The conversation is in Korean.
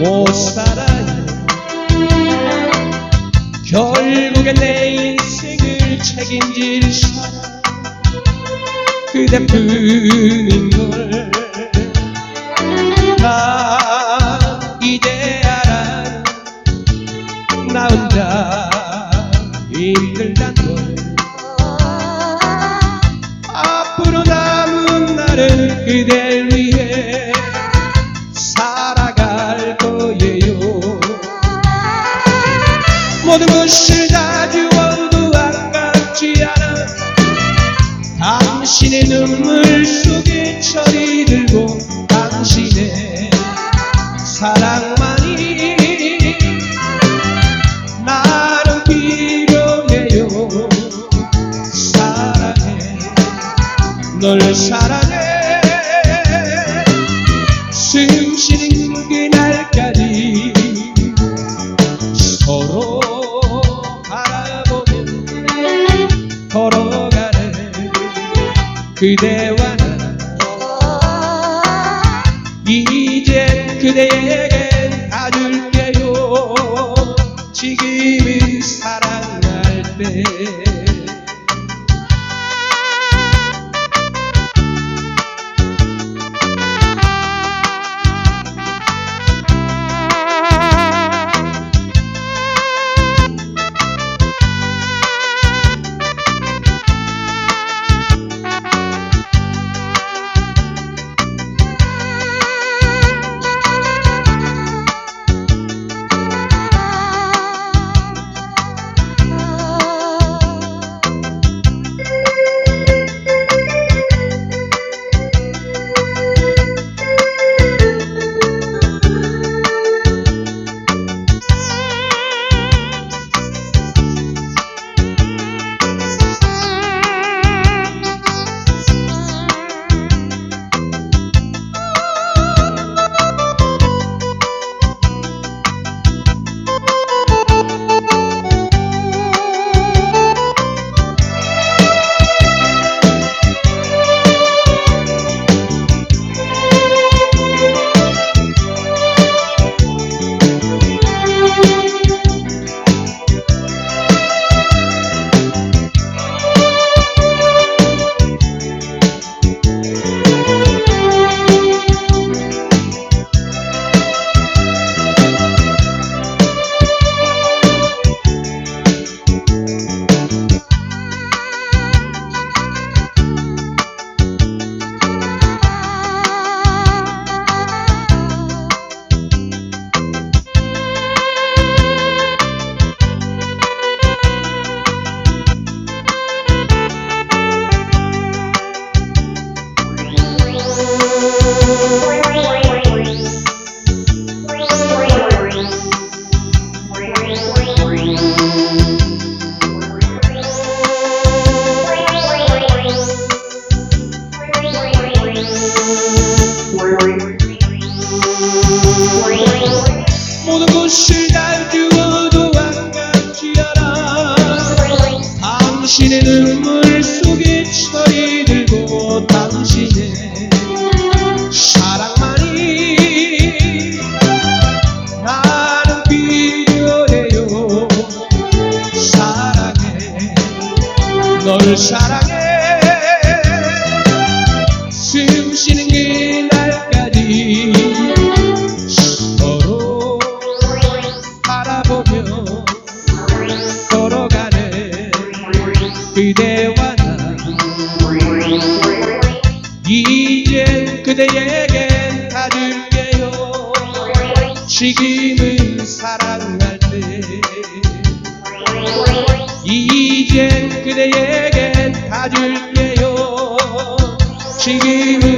못 살아요. 결국엔 내 인생을 책임질 사람 그대뿐인 걸 나 이제 알아 나 혼자 힘들단 걸 앞으로 남은 날을 그댈 당신의 눈물 속에 철이 들고 당신의 사랑만이 나는 필요해요. 사랑해. 널 사랑해. 숨 쉬는 그날까지 서로 바라보며 걸어가는 그대와 나 이제 그대에게 다 줄게요. 지금은 사랑할 때 것을 다 주어도 아깝지 않아. 당신의 눈물 속에 철이 들고 당신의 사랑만이 나는 필요해요. 사랑해. 널 사랑해 그대에겐 다 줄게요. 지금은 사랑할 때 이제 그대에겐 다 줄게요. 지금은